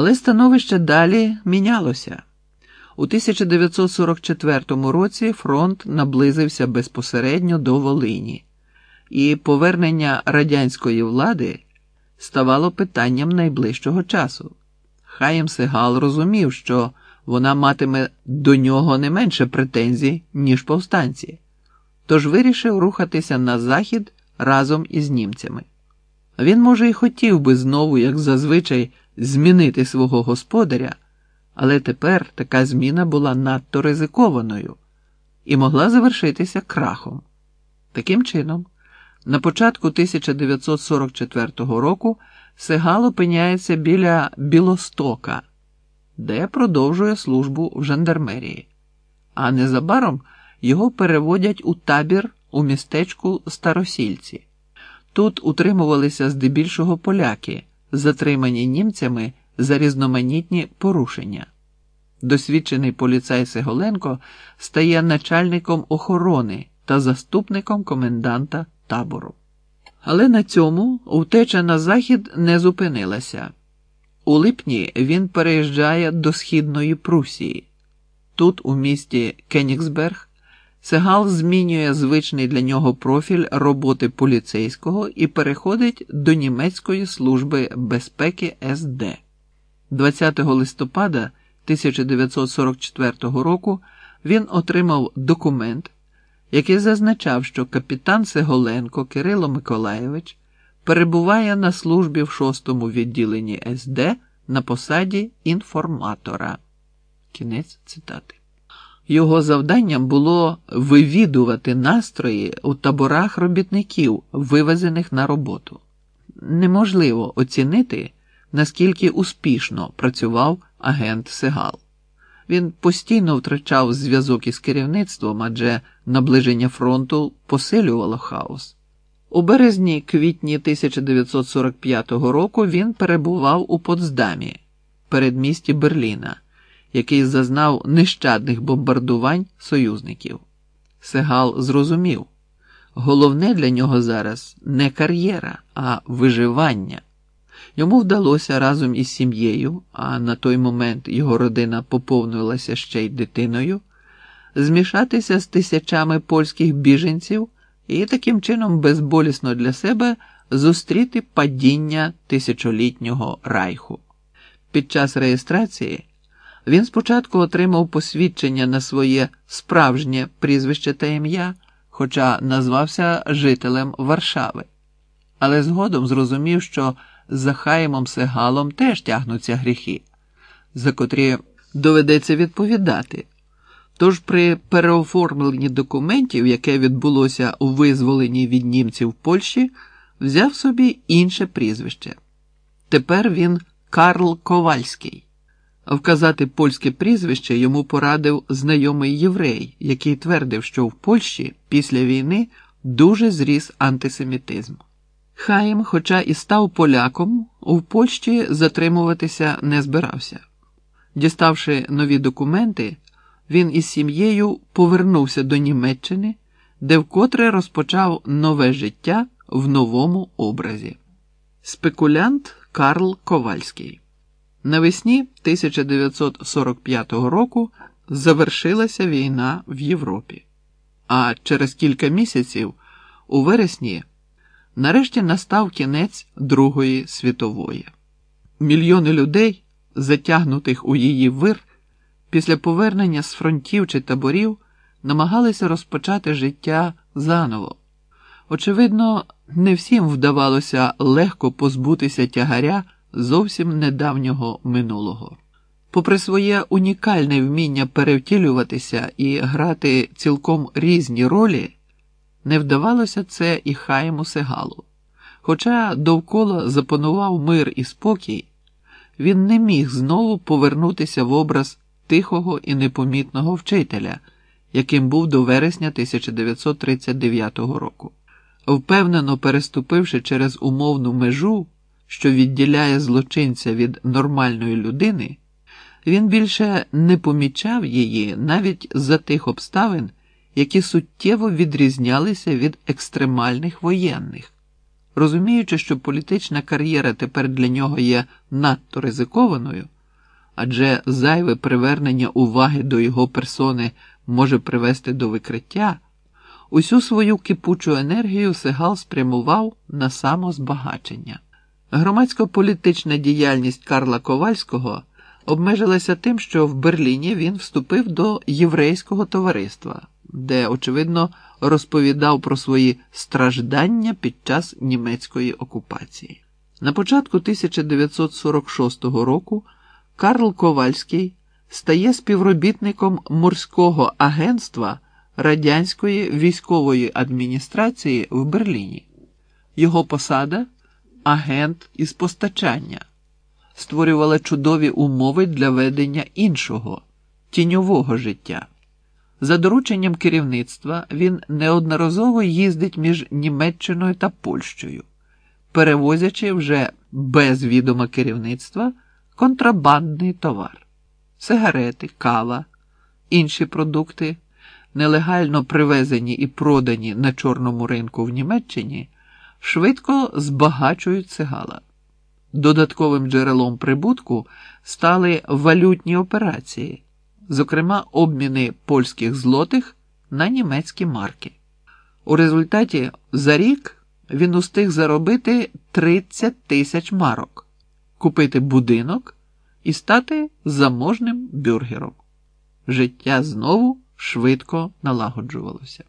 Але становище далі мінялося. У 1944 році фронт наблизився безпосередньо до Волині, і повернення радянської влади ставало питанням найближчого часу. Хаєм Сегал розумів, що вона матиме до нього не менше претензій, ніж повстанці, тож вирішив рухатися на захід разом із німцями. Він, може, і хотів би знову, як зазвичай, змінити свого господаря, але тепер така зміна була надто ризикованою і могла завершитися крахом. Таким чином, на початку 1944 року Сегал опиняється біля Білостока, де продовжує службу в жандармерії, а незабаром його переводять у табір у містечку Старосільці. Тут утримувалися здебільшого поляки, затримані німцями за різноманітні порушення. Досвідчений поліцай Сеголенко стає начальником охорони та заступником коменданта табору. Але на цьому втеча на захід не зупинилася. У липні він переїжджає до Східної Прусії. Тут, у місті Кенігсберг, Сегал змінює звичний для нього профіль роботи поліцейського і переходить до німецької служби безпеки СД. 20 листопада 1944 року він отримав документ, який зазначав, що капітан Сеголенко Кирило Миколаєвич перебуває на службі в 6-му відділенні СД на посаді інформатора. Кінець цитати. Його завданням було вивідувати настрої у таборах робітників, вивезених на роботу. Неможливо оцінити, наскільки успішно працював агент Сегал. Він постійно втрачав зв'язок із керівництвом, адже наближення фронту посилювало хаос. У березні квітні 1945 року він перебував у Потсдамі, передмісті Берліна який зазнав нещадних бомбардувань союзників. Сегал зрозумів, головне для нього зараз не кар'єра, а виживання. Йому вдалося разом із сім'єю, а на той момент його родина поповнилася ще й дитиною, змішатися з тисячами польських біженців і таким чином безболісно для себе зустріти падіння тисячолітнього райху. Під час реєстрації. Він спочатку отримав посвідчення на своє справжнє прізвище та ім'я, хоча назвався жителем Варшави, але згодом зрозумів, що за Хаємом Сегалом теж тягнуться гріхи, за котрі доведеться відповідати. Тож при переоформленні документів, яке відбулося у визволенні від німців Польщі, взяв собі інше прізвище. Тепер він Карл Ковальський. Вказати польське прізвище йому порадив знайомий єврей, який твердив, що в Польщі після війни дуже зріс антисемітизм. Хаїм, хоча і став поляком, у Польщі затримуватися не збирався. Діставши нові документи, він із сім'єю повернувся до Німеччини, де вкотре розпочав нове життя в новому образі. Спекулянт Карл Ковальський. Навесні 1945 року завершилася війна в Європі, а через кілька місяців, у вересні, нарешті настав кінець Другої світової. Мільйони людей, затягнутих у її вир, після повернення з фронтів чи таборів, намагалися розпочати життя заново. Очевидно, не всім вдавалося легко позбутися тягаря зовсім недавнього минулого. Попри своє унікальне вміння перевтілюватися і грати цілком різні ролі, не вдавалося це і Хайму Сегалу. Хоча довкола запанував мир і спокій, він не міг знову повернутися в образ тихого і непомітного вчителя, яким був до вересня 1939 року. Впевнено переступивши через умовну межу що відділяє злочинця від нормальної людини, він більше не помічав її навіть за тих обставин, які суттєво відрізнялися від екстремальних воєнних. Розуміючи, що політична кар'єра тепер для нього є надто ризикованою, адже зайве привернення уваги до його персони може привести до викриття, усю свою кипучу енергію Сегал спрямував на самозбагачення. Громадсько-політична діяльність Карла Ковальського обмежилася тим, що в Берліні він вступив до єврейського товариства, де, очевидно, розповідав про свої страждання під час німецької окупації. На початку 1946 року Карл Ковальський стає співробітником морського агентства радянської військової адміністрації в Берліні. Його посада агент із постачання, створювала чудові умови для ведення іншого тіньового життя. За дорученням керівництва він неодноразово їздить між Німеччиною та Польщею, перевозячи вже без відома керівництва контрабандний товар, сигарети, кава, інші продукти, нелегально привезені і продані на чорному ринку в Німеччині, швидко збагачують цигала. Додатковим джерелом прибутку стали валютні операції, зокрема обміни польських злотих на німецькі марки. У результаті за рік він устиг заробити 30 тисяч марок, купити будинок і стати заможним бюргером. Життя знову швидко налагоджувалося.